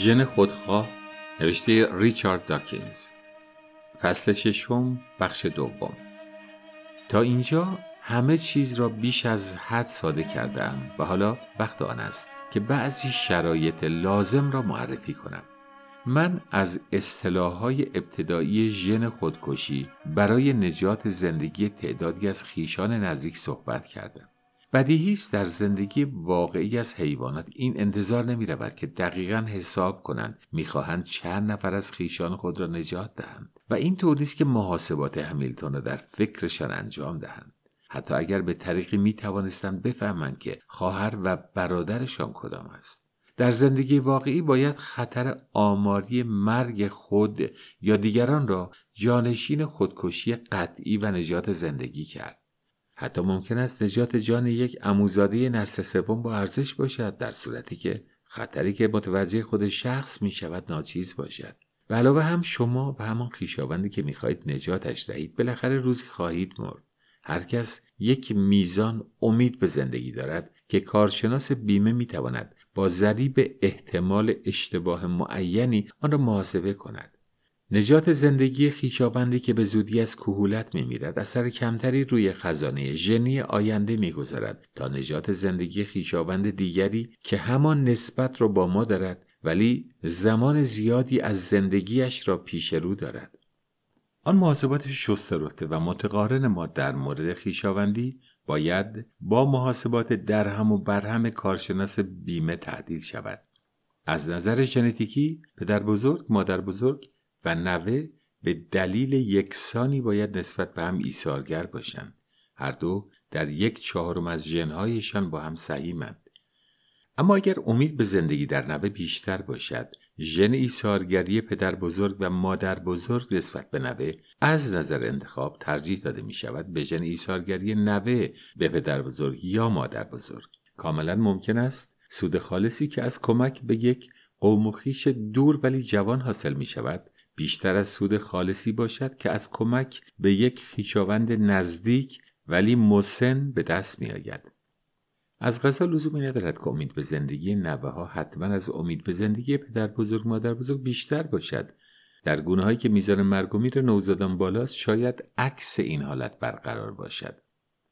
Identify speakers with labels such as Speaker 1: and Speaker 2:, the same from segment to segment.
Speaker 1: ژن خودخواه نوشته ریچارد داکینز. فصل ششم بخش دوم. تا اینجا همه چیز را بیش از حد ساده کردم و حالا وقت آن است که بعضی شرایط لازم را معرفی کنم. من از اصطلاحهای ابتدایی ژن خودکشی برای نجات زندگی تعدادی از خیشان نزدیک صحبت کردم. بدیهی است در زندگی واقعی از حیوانات. این انتظار نمی رود که دقیقا حساب کنند می‌خواهند چند نفر از خیشان خود را نجات دهند و این طور نیست که محاسبات همیلتون را در فکرشان انجام دهند. حتی اگر به طریقی می توانستند بفهمند که خواهر و برادرشان کدام است. در زندگی واقعی باید خطر آماری مرگ خود یا دیگران را جانشین خودکشی قطعی و نجات زندگی کرد. حتی ممکن است نجات جان یک اموزاده نسل سوم با ارزش باشد در صورتی که خطری که متوجه خود شخص می شود ناچیز باشد. و علاوه هم شما و همان خویشاوندی که می‌خواهید نجاتش دهید بالاخره روزی خواهید مرد. هر کس یک میزان امید به زندگی دارد که کارشناس بیمه می‌تواند با ضریب احتمال اشتباه معینی آن را محاسبه کند. نجات زندگی خیشابندی که به زودی از کهولت میمیرد اثر کمتری روی خزانه ژنی آینده می‌گذارد تا نجات زندگی خیشابند دیگری که همان نسبت را با ما دارد ولی زمان زیادی از زندگیش را پیش رو دارد. آن محاسبات شسترفته و متقارن ما در مورد خیشاوندی باید با محاسبات درهم و برهم کارشناس بیمه تعدیل شود. از نظر ژنتیکی پدر بزرگ مادر بزرگ و نوه به دلیل یکسانی باید نسبت به هم ایثارگر باشند. هر دو در یک چهارم از ژنهایشان با هم سهیمند اما اگر امید به زندگی در نوه بیشتر باشد ژن ایثارگری پدر بزرگ و مادر بزرگ نسبت به نوه از نظر انتخاب ترجیح داده می شود به ژن ایثارگری نوه به پدر بزرگ یا مادر بزرگ کاملا ممکن است. سود خالصی که از کمک به یک قوم و خیش دور ولی جوان حاصل می شود بیشتر از سود خالصی باشد که از کمک به یک خیشاوند نزدیک ولی مسن به دست می آید. از غذا لزومی ندارد که امید به زندگی نوه ها حتما از امید به زندگی پدر بزرگ مادر بزرگ بیشتر باشد. در گونه هایی که میزان مرگ و میر نوزادان بالاست شاید عکس این حالت برقرار باشد.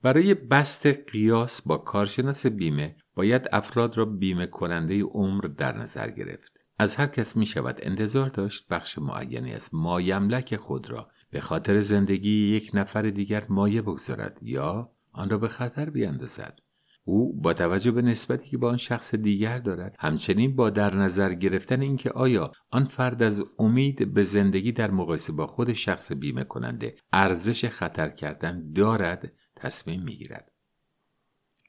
Speaker 1: برای بست قیاس با کارشناس بیمه باید افراد را بیمه کننده عمر در نظر گرفت. از هر کس می شود انتظار داشت بخش معینی از مایملک خود را به خاطر زندگی یک نفر دیگر مایه بگذارد یا آن را به خطر بیاندازد او با توجه به نسبتی که با آن شخص دیگر دارد همچنین با در نظر گرفتن اینکه آیا آن فرد از امید به زندگی در مقایسه با خود شخص بیمه کننده ارزش خطر کردن دارد تصمیم می‌گیرد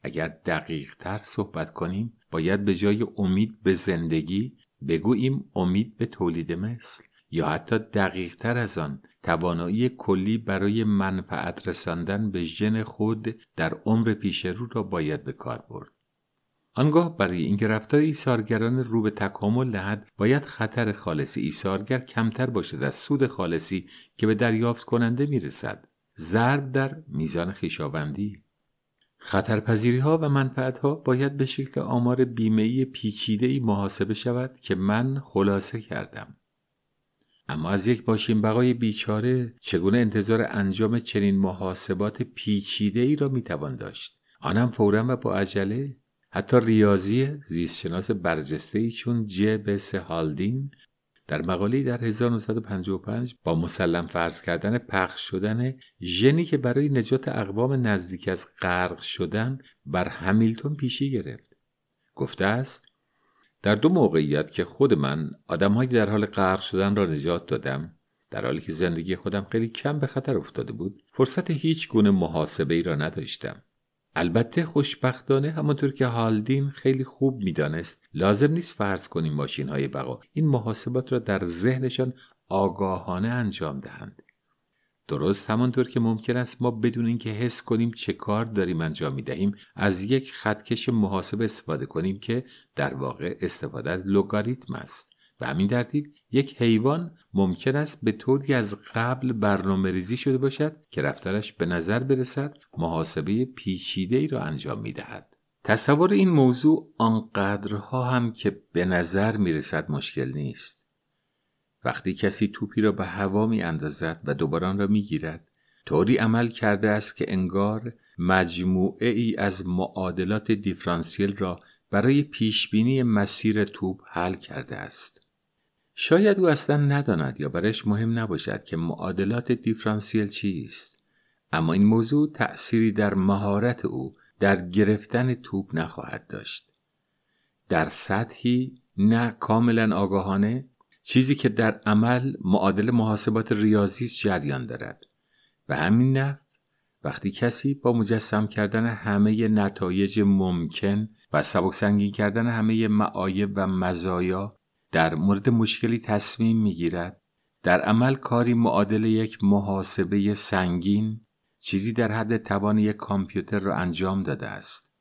Speaker 1: اگر دقیق تر صحبت کنیم باید به جای امید به زندگی بگوییم امید به تولید مثل یا حتی دقیق تر از آن توانایی کلی برای منفعت رساندن به ژن خود در عمر پیش رو را باید به کار برد. آنگاه برای اینکه رفتار ایثارگران رو به تکامل دهد باید خطر خالصی ایثارگر کمتر باشد از سود خالصی که به دریافت کننده می‌رسد ضرب در میزان خیشاوندی خطرپذیری ها و منفعت ها باید به شکل آمار بیمه پیچیده ای محاسبه شود که من خلاصه کردم. اما از یک باشین بقای بیچاره چگونه انتظار انجام چنین محاسبات پیچیده ای را می‌توان داشت؟ آنم فورا و با عجله حتی ریاضی زیستشناس برجسته ای چون جبس هالدین در مقاله در 1955 با مسلم فرض کردن پخش شدن ژنی که برای نجات اقوام نزدیک از غرق شدن بر همیلتون پیشی گرفت. گفته است در دو موقعیت که خود من آدمهایی در حال غرق شدن را نجات دادم در حالی که زندگی خودم خیلی کم به خطر افتاده بود فرصت هیچ گونه محاسبه ای را نداشتم. البته خوشبختانه همانطور که هالدین خیلی خوب می‌دانست لازم نیست فرض کنیم ماشین های بقا این محاسبات را در ذهنشان آگاهانه انجام دهند. درست همانطور که ممکن است ما بدون اینکه حس کنیم چه کار داریم انجام می دهیم از یک خطکش محاسب استفاده کنیم که در واقع استفاده از لوگاریتم است. به همین ترتیب یک حیوان ممکن است به طوری از قبل برنامه ریزی شده باشد که رفتارش به نظر برسد محاسبه پیچیده ای را انجام می دهد. تصور این موضوع آنقدرها هم که به نظر می رسد مشکل نیست وقتی کسی توپی را به هوا می اندازد و دوباره آن را می گیرد طوری عمل کرده است که انگار مجموعه ای از معادلات دیفرانسیل را برای پیشبینی مسیر توپ حل کرده است. شاید او اصلا نداند یا برایش مهم نباشد که معادلات دیفرانسیل چیست. اما این موضوع تأثیری در مهارت او در گرفتن توپ نخواهد داشت. در سطحی نه کاملا آگاهانه چیزی که در عمل معادل محاسبات ریاضی جریان دارد. و همین نه وقتی کسی با مجسم کردن همه نتایج ممکن و سبک سنگین کردن همه معایب و مزایا در مورد مشکلی تصمیم می‌گیرد در عمل کاری معادل یک محاسبه سنگین چیزی در حد توان یک کامپیوتر را انجام داده است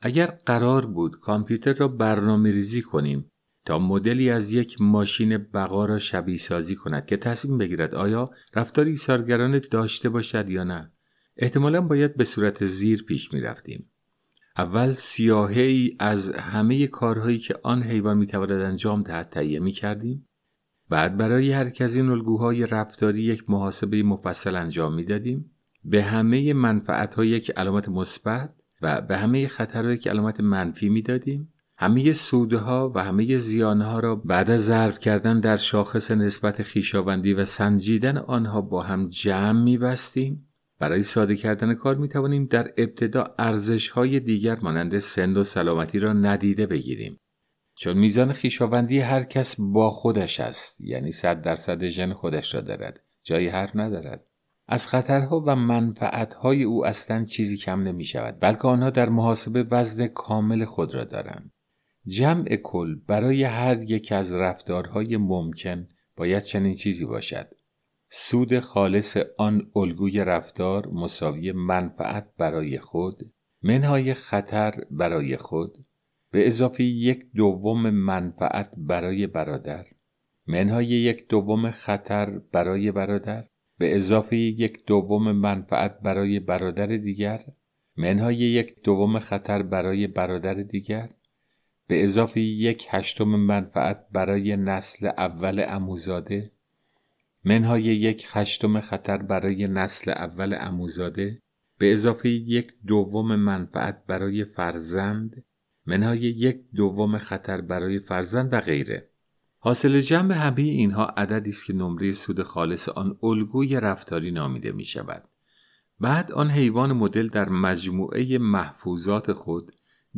Speaker 1: اگر قرار بود کامپیوتر را برنامه ریزی کنیم تا مدلی از یک ماشین بقا را شبیه سازی کند که تصمیم بگیرد آیا رفتار ایثارگرانه داشته باشد یا نه احتمالا باید به صورت زیر پیش می رفتیم. اول سیاهه ای از همه کارهایی که آن حیوان می تواند انجام دهد تهیه می کردیم. بعد برای هر کس این الگوهای رفتاری یک محاسبه مفصل انجام می دادیم. به همه منفعت یک علامت مثبت و به همه خطرهای یک علامت منفی می دادیم. همه سودها و همه زیانها را بعد از ضرب کردن در شاخص نسبت خیشاوندی و سنجیدن آنها با هم جمع می بستیم. برای ساده کردن کار می توانیم در ابتدا ارزش های دیگر مانند سن و سلامتی را ندیده بگیریم. چون میزان خیشاوندی هر کس با خودش است یعنی صد درصد ژن خودش را دارد جایی حرف ندارد. از خطرها و منفعتهای او اصلا چیزی کم نمی شود بلکه آنها در محاسبه وزن کامل خود را دارند. جمع کل برای هر یک از رفتارهای ممکن باید چنین چیزی باشد. سود خالص آن الگوی رفتار مساوی منفعت برای خود منهای خطر برای خود به اضافه یک دوم منفعت برای برادر منهای یک دوم خطر برای برادر به اضافه یک دوم منفعت برای برادر دیگر منهای یک دوم خطر برای برادر دیگر به اضافه یک هشتم منفعت برای نسل اول اموزاده منهای یک هشتم خطر برای نسل اول اموزاده به اضافه یک دوم منفعت برای فرزند منهای یک دوم خطر برای فرزند و غیره حاصل جمع همه اینها عددی است که نمره سود خالص آن الگوی رفتاری نامیده می شود. بعد آن حیوان مدل در مجموعه محفوظات خود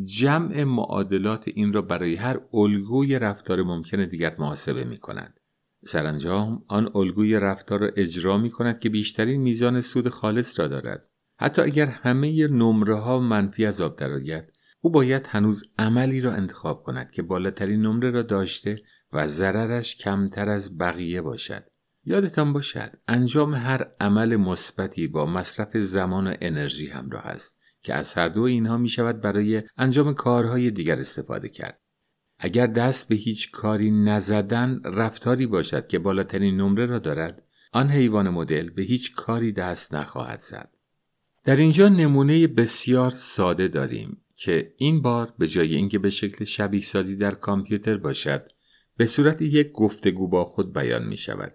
Speaker 1: جمع معادلات این را برای هر الگوی رفتار ممکن دیگر محاسبه می کند. سرانجام آن الگوی رفتار را اجرا می کند که بیشترین میزان سود خالص را دارد. حتی اگر همه نمره ها منفی از آب درآید او باید هنوز عملی را انتخاب کند که بالاترین نمره را داشته و ضررش کمتر از بقیه باشد یادتان باشد انجام هر عمل مثبتی با مصرف زمان و انرژی همراه است که از هر دو اینها می شود برای انجام کارهای دیگر استفاده کرد اگر دست به هیچ کاری نزدن رفتاری باشد که بالاترین نمره را دارد آن حیوان مدل به هیچ کاری دست نخواهد زد در اینجا نمونه بسیار ساده داریم که این بار به جای اینکه به شکل شبیه سازی در کامپیوتر باشد به صورت یک گفتگو با خود بیان می شود.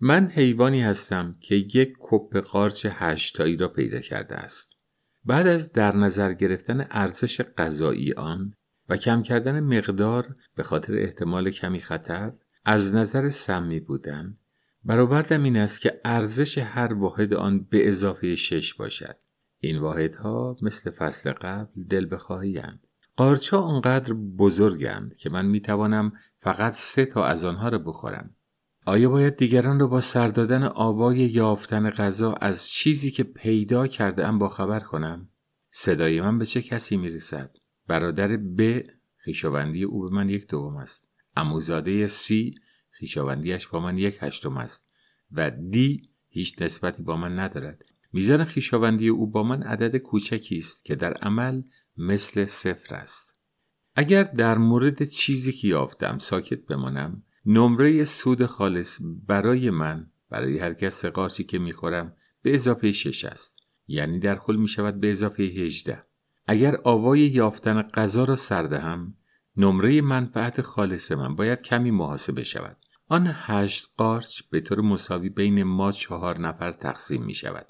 Speaker 1: من حیوانی هستم که یک کپ قارچ هشتایی را پیدا کرده است. بعد از در نظر گرفتن ارزش غذایی آن و کم کردن مقدار به خاطر احتمال کمی خطر از نظر سمی بودن. برآوردم این است که ارزش هر واحد آن به اضافه شش باشد. این واحدها مثل فصل قبل دل بخواهیند قارچها آنقدر بزرگند که من می‌توانم فقط سه تا از آنها را بخورم. آیا باید دیگران را با سر دادن آوای یافتن غذا از چیزی که پیدا کرده ام با خبر کنم؟ صدای من به چه کسی می‌رسد؟ برادر ب خیشاوندی او به من یک دوم است. اموزاده سی خیشاوندیش با من یک هشتم است و دی هیچ نسبتی با من ندارد. میزان خیشاوندی او با من عدد کوچکی است که در عمل مثل صفر است. اگر در مورد چیزی که یافتم ساکت بمانم نمره سود خالص برای من برای هر کس قارچی که می‌خورم به اضافه 6 است. یعنی در کل می شود به اضافه 18 اگر آوای یافتن غذا را سردهم نمره منفعت خالص من باید کمی محاسبه شود. آن هشت قارچ به طور مساوی بین ما چهار نفر تقسیم می شود.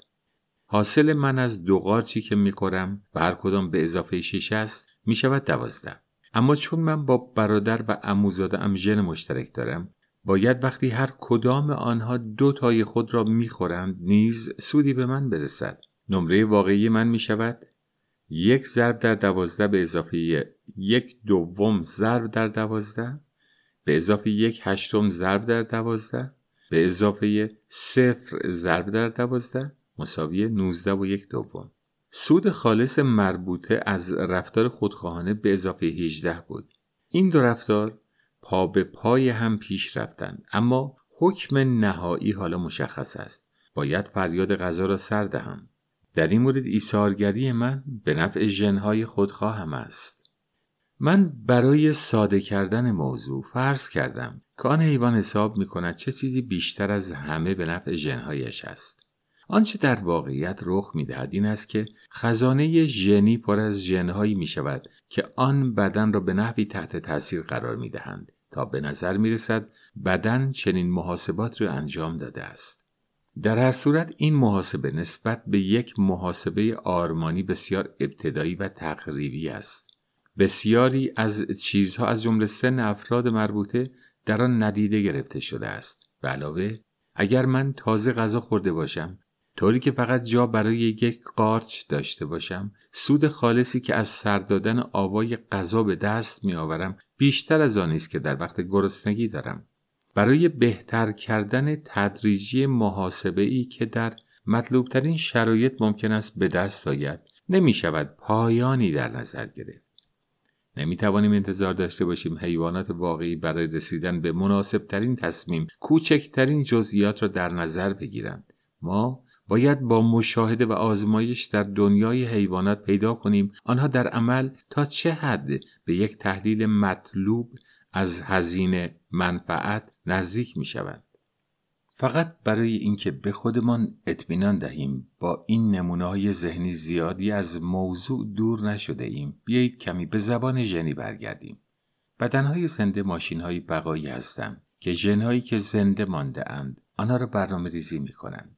Speaker 1: حاصل من از دو قارچی که می خورم و هر کدام به اضافه شش است می شود دوازده. اما چون من با برادر و اموزاده ام ژن مشترک دارم باید وقتی هر کدام آنها دو تای خود را می‌خورند نیز سودی به من برسد. نمره واقعی من می شود یک ضرب در دوازده به اضافه یک دوم ضرب در دوازده به اضافه یک هشتم ضرب در دوازده به اضافه صفر ضرب در دوازده مساوی نوزده و یک دوم. سود خالص مربوطه از رفتار خودخواهانه به اضافه 18 بود. این دو رفتار پا به پای هم پیش رفتند اما حکم نهایی حالا مشخص است. باید فریاد غذا را سر دهم. در این مورد ایثارگری من به نفع ژنهای خودخواهم است. من برای ساده کردن موضوع فرض کردم. که آن حیوان حساب می کند چه چیزی بیشتر از همه به نفع ژنهایش است. آنچه در واقعیت رخ می دهد این است که خزانه ژنی پر از ژنهایی می شود که آن بدن را به نحوی تحت تاثیر قرار می دهند تا به نظر می رسد بدن چنین محاسبات را انجام داده است. در هر صورت این محاسبه نسبت به یک محاسبه آرمانی بسیار ابتدایی و تقریبی است. بسیاری از چیزها از جمله سن افراد مربوطه در آن ندیده گرفته شده است. علاوه اگر من تازه غذا خورده باشم طوری که فقط جا برای یک قارچ داشته باشم سود خالصی که از سر دادن آوای غذا به دست می آورم بیشتر از آنی است که در وقت گرسنگی دارم برای بهتر کردن تدریجی محاسبه ای که در مطلوبترین شرایط ممکن است به دست آید نمی شود پایانی در نظر گرفت. نمی توانیم انتظار داشته باشیم حیوانات واقعی برای رسیدن به مناسب ترین تصمیم کوچکترین جزئیات را در نظر بگیرند. ما باید با مشاهده و آزمایش در دنیای حیوانات پیدا کنیم آنها در عمل تا چه حد به یک تحلیل مطلوب از هزینه منفعت نزدیک می شوند. فقط برای اینکه به خودمان اطمینان دهیم با این نمونه های ذهنی زیادی از موضوع دور نشده ایم. بیایید کمی به زبان ژنی برگردیم. بدنهای زنده ماشین های بقایی هستند که ژنهایی که زنده مانده اند آنها را برنامه ریزی می کنند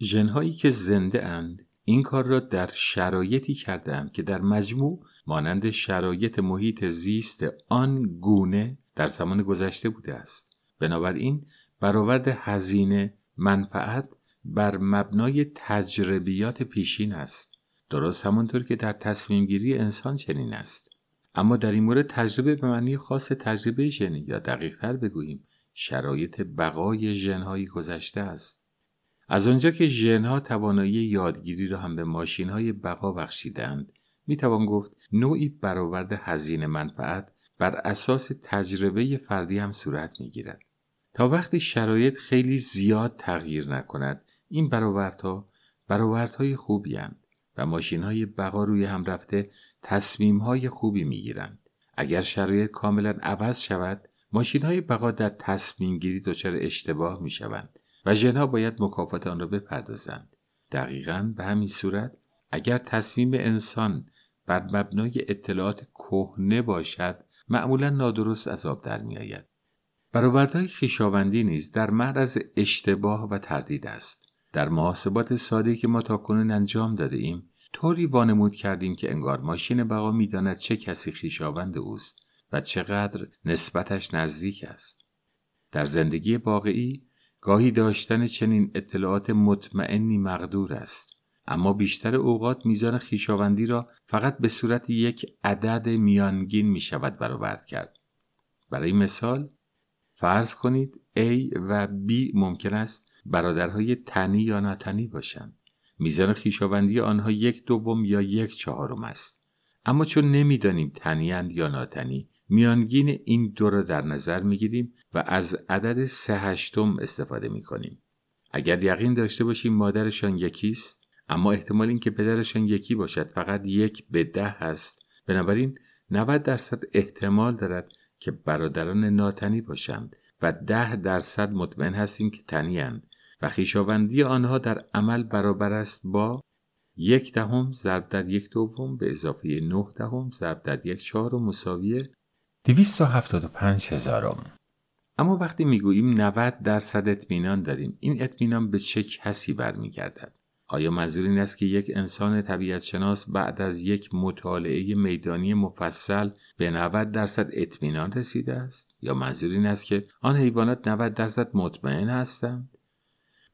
Speaker 1: ژنهایی که زنده اند این کار را در شرایطی کردند که در مجموع مانند شرایط محیط زیست آن گونه در زمان گذشته بوده است. بنابراین برآورد هزینه منفعت بر مبنای تجربیات پیشین است. درست همانطور که در تصمیم گیری انسان چنین است. اما در این مورد تجربه به معنی خاص تجربه ژنی یا دقیقتر بگوییم شرایط بقای ژنهایی گذشته است. از آنجا که ژنها توانایی یادگیری را هم به ماشین های بقا بخشیدند می توان گفت نوعی برآورد هزینه منفعت بر اساس تجربه فردی هم صورت می گیرد. تا وقتی شرایط خیلی زیاد تغییر نکند این برآوردها برآوردهای خوبی هند و ماشین های بقا روی هم رفته تصمیم های خوبی می گیرند. اگر شرایط کاملا عوض شود ماشین های بقا در تصمیم گیری دچار اشتباه می شوند و ژنها باید مکافات آن را بپردازند دقیقا به همین صورت اگر تصمیم انسان بر مبنای اطلاعات کهنه باشد معمولا نادرست از آب در میآید. برآوردهای خویشاوندی نیز در معرض اشتباه و تردید است. در محاسبات ساده که ما تاکنون انجام داده ایم طوری وانمود کردیم که انگار ماشین بقا می‌داند چه کسی خویشاوند اوست و چقدر نسبتش نزدیک است. در زندگی واقعی گاهی داشتن چنین اطلاعات مطمئنی مقدور است. اما بیشتر اوقات میزان خیشاوندی را فقط به صورت یک عدد میانگین می شود برآورد کرد. برای مثال فرض کنید A و B ممکن است برادرهای تنی یا نتنی باشند. میزان خیشاوندی آنها یک دوم یا یک چهارم است. اما چون نمی‌دانیم تنیند یا ناتنی میانگین این دو را در نظر می‌گیریم و از عدد سه هشتم استفاده می کنیم. اگر یقین داشته باشیم مادرشان یکی است اما احتمال اینکه پدرشان یکی باشد فقط یک به ده هست بنابراین 90 درصد احتمال دارد که برادران ناتنی باشند و ده درصد مطمئن هستیم که تنی و خیشاوندی آنها در عمل برابر است با یک دهم ضرب در یک دوم به اضافه نه دهم ضرب در یک چهارم مساوی دویست و هفتاد و پنج هزارم. اما وقتی می‌گوییم 90 درصد اطمینان داریم این اطمینان به چه کسی برمیگردد؟ آیا منظور این است که یک انسان طبیعت شناس بعد از یک مطالعه میدانی مفصل به 90 درصد اطمینان رسیده است؟ یا منظور این است که آن حیوانات 90 درصد مطمئن هستند؟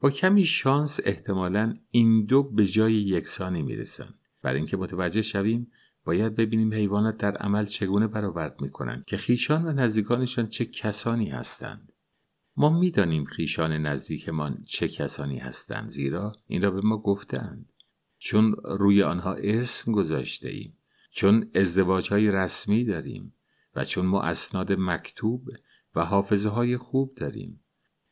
Speaker 1: با کمی شانس احتمالا این دو به جای یکسانی می‌رسند. برای اینکه متوجه شویم باید ببینیم حیوانات در عمل چگونه برآورد می‌کنند که خیشان و نزدیکانشان چه کسانی هستند. ما می‌دانیم خیشان نزدیکمان چه کسانی هستند زیرا این را به ما گفتند. چون روی آنها اسم گذاشته ایم چون ازدواج های رسمی داریم و چون ما اسناد مکتوب و حافظه های خوب داریم.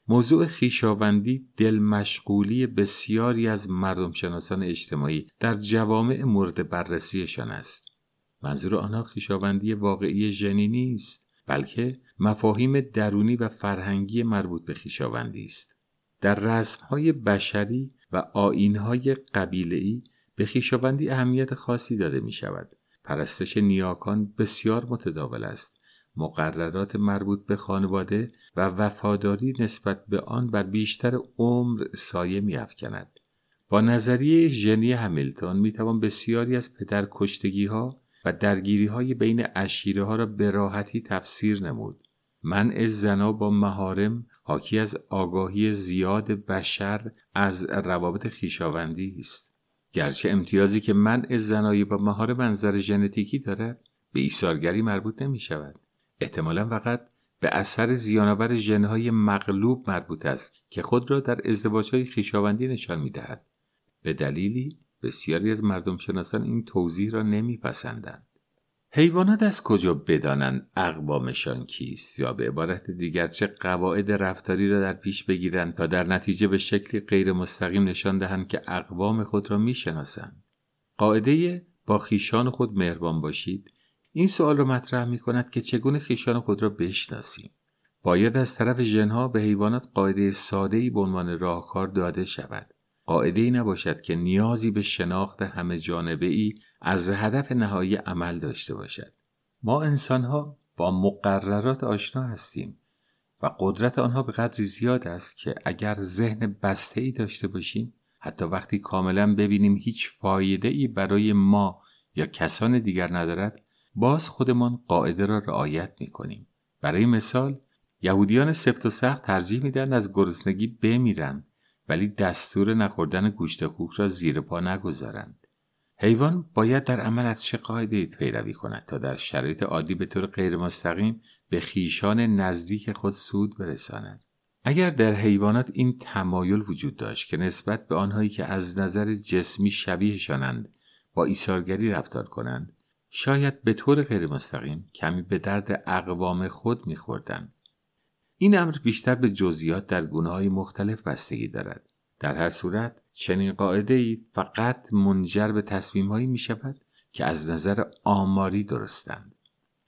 Speaker 1: موضوع خیشاوندی دل مشغولی بسیاری از مردم شناسان اجتماعی در جوامع مورد بررسیشان است. منظور آنها خیشاوندی واقعی ژنی نیست. بلکه مفاهیم درونی و فرهنگی مربوط به خیشاوندی است. در رسمهای بشری و آینهای قبیله‌ای به خیشاوندی اهمیت خاصی داده می شود. پرستش نیاکان بسیار متداول است. مقررات مربوط به خانواده و وفاداری نسبت به آن بر بیشتر عمر سایه میافکند با نظریه ژنی همیلتون می‌توان بسیاری از پدر کشتگی ها و درگیری های بین اشیره ها را به راحتی تفسیر نمود. منع زنا با مهارم حاکی از آگاهی زیاد بشر از روابط خیشاوندی است. گرچه امتیازی که منع زنایی با مهارم منظر ژنتیکی دارد به ایثارگری مربوط نمی شود احتمالا فقط به اثر زیانآور ژنهای مغلوب مربوط است که خود را در ازدواجهای خویشاوندی نشان می‌دهد. به دلیلی بسیاری از مردم شناسان این توضیح را نمیپسندند. حیوانات از کجا بدانند اقوامشان کیست یا به عبارت دیگر چه قواعد رفتاری را در پیش بگیرند تا در نتیجه به شکلی غیر مستقیم نشان دهند که اقوام خود را می‌شناسند؟ قاعده با خیشان خود مهربان باشید. این سوال را مطرح می کند که چگونه خیشان خود را بشناسیم. باید از طرف ژنها به حیوانات قاعده ساده ای به عنوان راهکار داده شود. قاعده ای نباشد که نیازی به شناخت همه جانبه ای از هدف نهایی عمل داشته باشد ما انسانها با مقررات آشنا هستیم و قدرت آنها به قدری زیاد است که اگر ذهن بسته ای داشته باشیم حتی وقتی کاملا ببینیم هیچ فایده ای برای ما یا کسان دیگر ندارد باز خودمان قاعده را رعایت می کنیم. برای مثال یهودیان سفت و سخت ترجیح میدن از گرسنگی بمیرند ولی دستور نخوردن گوشت خوک را زیر پا نگذارند. حیوان باید در عمل از چه قاعده پیروی کند تا در شرایط عادی به طور غیر مستقیم به خیشان نزدیک خود سود برساند. اگر در حیوانات این تمایل وجود داشت که نسبت به آنهایی که از نظر جسمی شبیهشانند با ایثارگری رفتار کنند شاید به طور غیر مستقیم کمی به درد اقوام خود میخوردن. این امر بیشتر به جزئیات در گونه مختلف بستگی دارد. در هر صورت چنین قاعده ای فقط منجر به تصمیم هایی می شود که از نظر آماری درستند.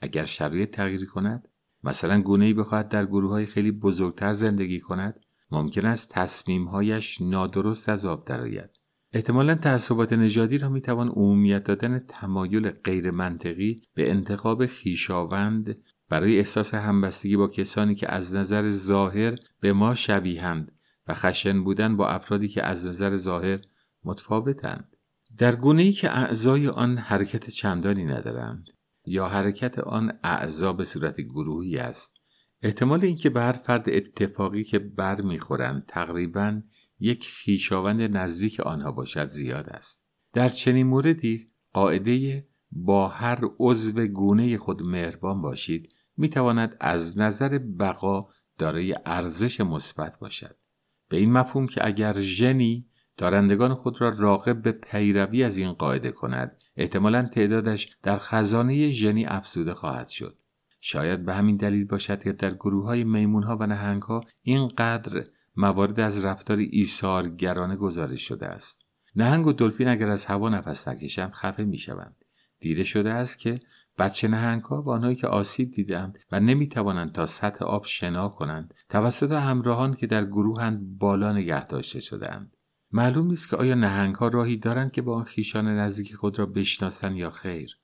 Speaker 1: اگر شرایط تغییر کند مثلا گونه ای بخواهد در گروه های خیلی بزرگتر زندگی کند ممکن است تصمیمهایش نادرست از آب درآید احتمالا تعصبات نژادی را می‌توان عمومیت دادن تمایل غیر منطقی به انتخاب خیشاوند برای احساس همبستگی با کسانی که از نظر ظاهر به ما شبیهند و خشن بودن با افرادی که از نظر ظاهر متفاوتند در گونه ای که اعضای آن حرکت چندانی ندارند یا حرکت آن اعضا به صورت گروهی است احتمال اینکه به هر فرد اتفاقی که بر می‌خورند تقریبا یک خیشاوند نزدیک آنها باشد زیاد است. در چنین موردی قاعده با هر عضو گونه خود مهربان باشید می تواند از نظر بقا دارای ارزش مثبت باشد. به این مفهوم که اگر ژنی دارندگان خود را راقب به پیروی از این قاعده کند احتمالا تعدادش در خزانه ژنی افزوده خواهد شد. شاید به همین دلیل باشد که در گروه های میمون ها و نهنگ ها اینقدر موارد از رفتار ایثارگرانه گزارش شده است. نهنگ و دلفین اگر از هوا نفس نکشند خفه می‌شوند. دیده شده است که بچه نهنگ ها و آنهایی که آسیب دیدند و نمی‌توانند تا سطح آب شنا کنند توسط همراهان که در گروهند بالا نگه داشته شدهاند. معلوم نیست که آیا نهنگ ها راهی دارند که با آن خیشان نزدیک خود را بشناسند یا خیر.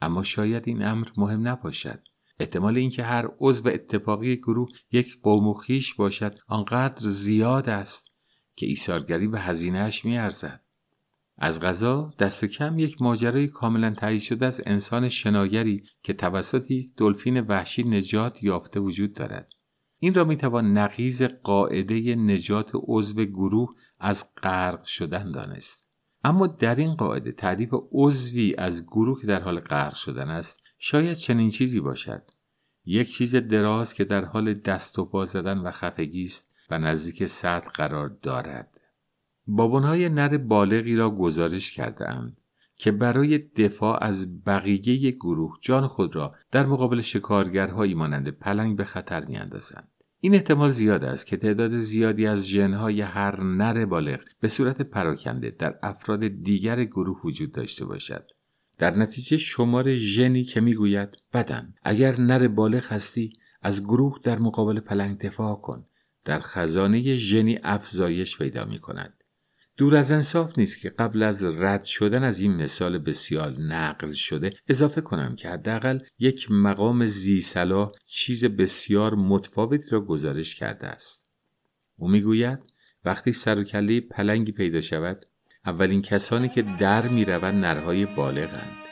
Speaker 1: اما شاید این امر مهم نباشد. احتمال اینکه هر عضو اتفاقی گروه یک قوم و خیش باشد آنقدر زیاد است که ایثارگری به هزینهاش میارزد. از غذا دست کم یک ماجرای کاملا تایید شده از انسان شناگری که توسط یک دلفین وحشی نجات یافته وجود دارد. این را می‌توان نقیز قاعده نجات عضو گروه از غرق شدن دانست. اما در این قاعده تعریف عضوی از گروه که در حال غرق شدن است شاید چنین چیزی باشد. یک چیز دراز که در حال دست و پا زدن و خفگی است و نزدیک سطح قرار دارد. بابونهای نر بالغی را گزارش کرده اند که برای دفاع از بقیه گروه جان خود را در مقابل شکارگرهایی مانند پلنگ به خطر میاندازند. این احتمال زیاد است که تعداد زیادی از ژنهای هر نر بالغ به صورت پراکنده در افراد دیگر گروه وجود داشته باشد. در نتیجه شمار ژنی که می‌گوید بدن. اگر نر بالغ هستی از گروه در مقابل پلنگ دفاع کن. در خزانه ژنی افزایش پیدا می کند دور از انصاف نیست که قبل از رد شدن از این مثال بسیار نقل شده اضافه کنم که حداقل یک مقام زی چیز بسیار متفاوتی را گزارش کرده است. او می‌گوید وقتی سر و کله پلنگی پیدا شود اولین کسانی که در می‌روند نرهای بالغند.